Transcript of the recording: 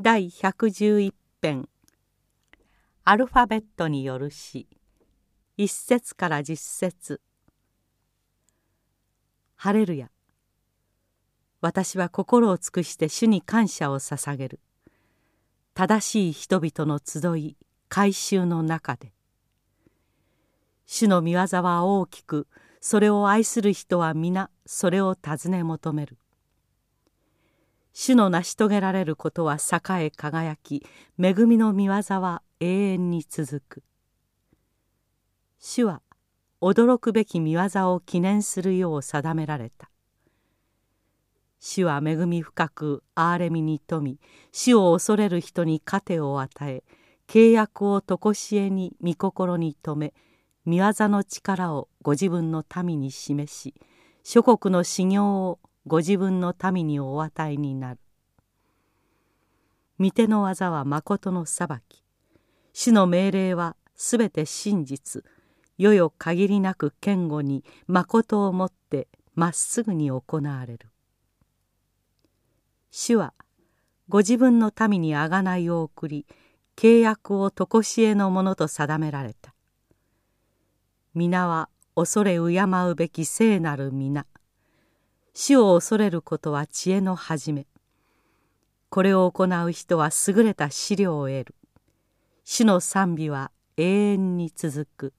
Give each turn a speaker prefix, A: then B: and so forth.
A: 第111編。アルファベットによる詩。一節から十節。ハレルヤ。私は心を尽くして主に感謝を捧げる。正しい人々の集い改宗の中で。主の御業は大きくそれを愛する人は皆それを尋ね求める。主の成し遂げられることは栄え輝き恵みの御業は永遠に続く。主は驚くべき御業を記念するよう定められた。主は恵み深く憐れみに富み主を恐れる人に糧を与え契約を常しえに御心に留め御業の力をご自分の民に示し諸国の修行をご自分の民にお与えになる。御手の技は誠の裁き主の命令はすべて真実世よ限りなく堅固に誠をもってまっすぐに行われる。主はご自分の民に贖いを送り契約を常しえのものと定められた。皆は恐れ敬うべき聖なる皆死を恐れることは知恵の始め。これを行う人は優れた資料を得る。主の賛美は永遠に続く。